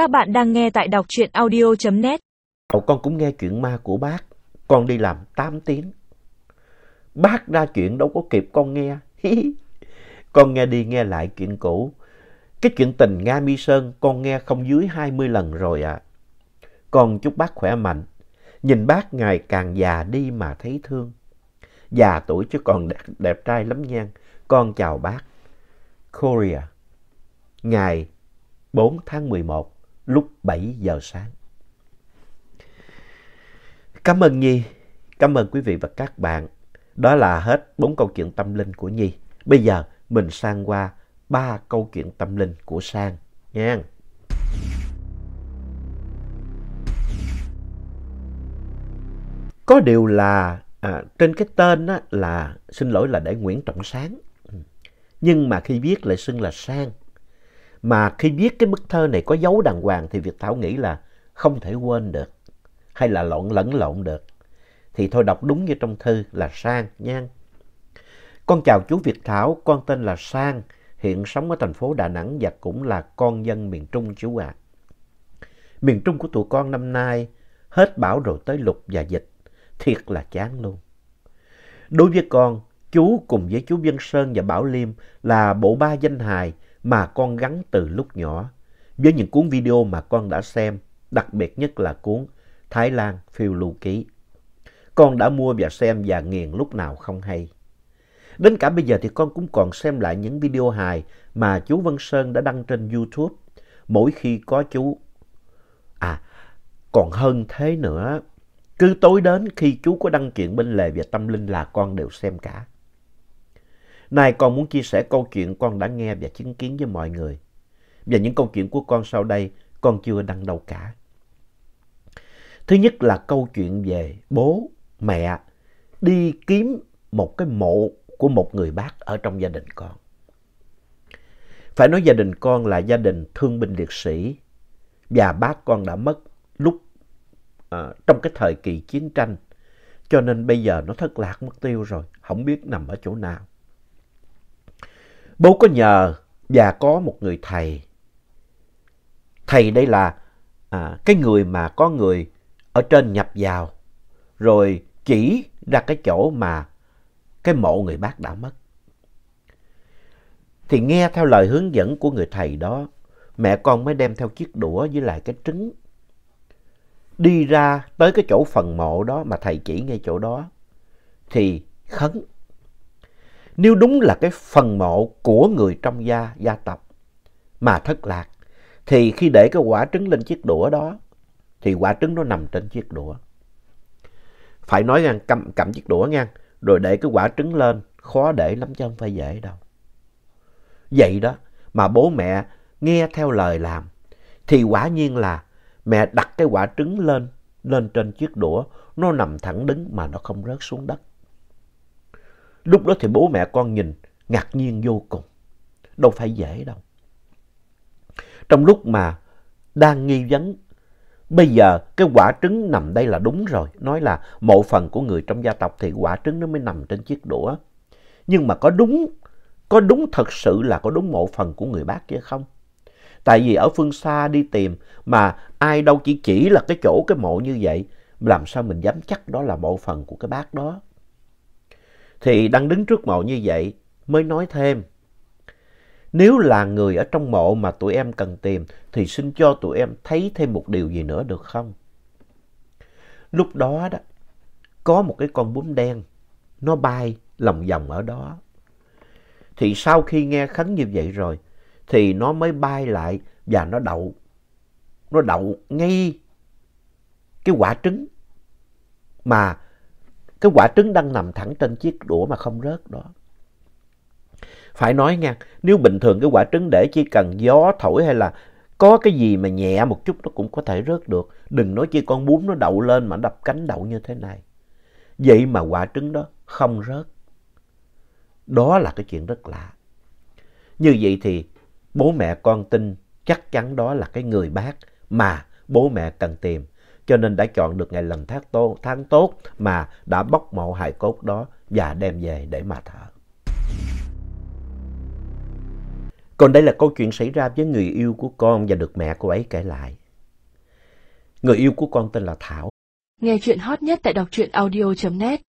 Các bạn đang nghe tại đọc truyện audio.net. Con cũng nghe chuyện ma của bác. Con đi làm 8 tiếng. Bác ra chuyện đâu có kịp con nghe. con nghe đi nghe lại chuyện cũ. Cái chuyện tình Nga Mi Sơn con nghe không dưới 20 lần rồi ạ. À. Con chúc bác khỏe mạnh. Nhìn bác ngày càng già đi mà thấy thương. Già tuổi chứ còn đẹp, đẹp trai lắm nha. Con chào bác. Korea. Ngày 4 tháng 11 lúc 7 giờ sáng. Cảm ơn Nhi. Cảm ơn quý vị và các bạn. Đó là hết bốn câu chuyện tâm linh của Nhi. Bây giờ mình sang qua ba câu chuyện tâm linh của Sang nha. Có điều là à, trên cái tên á, là xin lỗi là để Nguyễn Trọng Sáng. Ừ. Nhưng mà khi viết lại xưng là Sang. Mà khi viết cái bức thơ này có dấu đàng hoàng thì Việt Thảo nghĩ là không thể quên được. Hay là lộn lẫn lộn được. Thì thôi đọc đúng như trong thư là Sang nha. Con chào chú Việt Thảo, con tên là Sang, hiện sống ở thành phố Đà Nẵng và cũng là con dân miền Trung chú ạ. À. Miền Trung của tụi con năm nay hết bão rồi tới lục và dịch, thiệt là chán luôn. Đối với con, chú cùng với chú Vân Sơn và Bảo Liêm là bộ ba danh hài mà con gắn từ lúc nhỏ. Với những cuốn video mà con đã xem, đặc biệt nhất là cuốn Thái Lan phiêu lưu ký. Con đã mua và xem và nghiền lúc nào không hay. Đến cả bây giờ thì con cũng còn xem lại những video hài mà chú Vân Sơn đã đăng trên YouTube mỗi khi có chú. À, còn hơn thế nữa, cứ tối đến khi chú có đăng chuyện bên lề về tâm linh là con đều xem cả. Nay con muốn chia sẻ câu chuyện con đã nghe và chứng kiến với mọi người. Và những câu chuyện của con sau đây con chưa đăng đâu cả. Thứ nhất là câu chuyện về bố, mẹ đi kiếm một cái mộ của một người bác ở trong gia đình con. Phải nói gia đình con là gia đình thương binh liệt sĩ và bác con đã mất lúc uh, trong cái thời kỳ chiến tranh. Cho nên bây giờ nó thất lạc mất tiêu rồi, không biết nằm ở chỗ nào. Bố có nhờ và có một người thầy. Thầy đây là à, cái người mà có người ở trên nhập vào rồi chỉ ra cái chỗ mà cái mộ người bác đã mất. Thì nghe theo lời hướng dẫn của người thầy đó, mẹ con mới đem theo chiếc đũa với lại cái trứng. Đi ra tới cái chỗ phần mộ đó mà thầy chỉ ngay chỗ đó. Thì khấn. Nếu đúng là cái phần mộ của người trong gia, gia tộc mà thất lạc, thì khi để cái quả trứng lên chiếc đũa đó, thì quả trứng nó nằm trên chiếc đũa. Phải nói rằng cầm, cầm chiếc đũa nha, rồi để cái quả trứng lên, khó để lắm chứ không phải dễ đâu. Vậy đó, mà bố mẹ nghe theo lời làm, thì quả nhiên là mẹ đặt cái quả trứng lên, lên trên chiếc đũa, nó nằm thẳng đứng mà nó không rớt xuống đất. Lúc đó thì bố mẹ con nhìn ngạc nhiên vô cùng. Đâu phải dễ đâu. Trong lúc mà đang nghi vấn, bây giờ cái quả trứng nằm đây là đúng rồi. Nói là mộ phần của người trong gia tộc thì quả trứng nó mới nằm trên chiếc đũa. Nhưng mà có đúng, có đúng thật sự là có đúng mộ phần của người bác kia không? Tại vì ở phương xa đi tìm mà ai đâu chỉ chỉ là cái chỗ cái mộ như vậy. Làm sao mình dám chắc đó là mộ phần của cái bác đó? Thì đang đứng trước mộ như vậy mới nói thêm. Nếu là người ở trong mộ mà tụi em cần tìm thì xin cho tụi em thấy thêm một điều gì nữa được không? Lúc đó đó, có một cái con bướm đen, nó bay lòng vòng ở đó. Thì sau khi nghe khấn như vậy rồi, thì nó mới bay lại và nó đậu. Nó đậu ngay cái quả trứng mà cái quả trứng đang nằm thẳng trên chiếc đũa mà không rớt đó. Phải nói nha, nếu bình thường cái quả trứng để chỉ cần gió thổi hay là có cái gì mà nhẹ một chút nó cũng có thể rớt được. Đừng nói chi con bướm nó đậu lên mà đập cánh đậu như thế này. Vậy mà quả trứng đó không rớt. Đó là cái chuyện rất lạ. Như vậy thì bố mẹ con tin chắc chắn đó là cái người bác mà bố mẹ cần tìm cho nên đã chọn được ngày lành tháng tốt, tháng tốt mà đã bóc mộ hài cốt đó và đem về để mà thờ. Còn đây là câu chuyện xảy ra với người yêu của con và được mẹ cô ấy kể lại. Người yêu của con tên là Thảo. Nghe chuyện hot nhất tại đọc truyện audio.net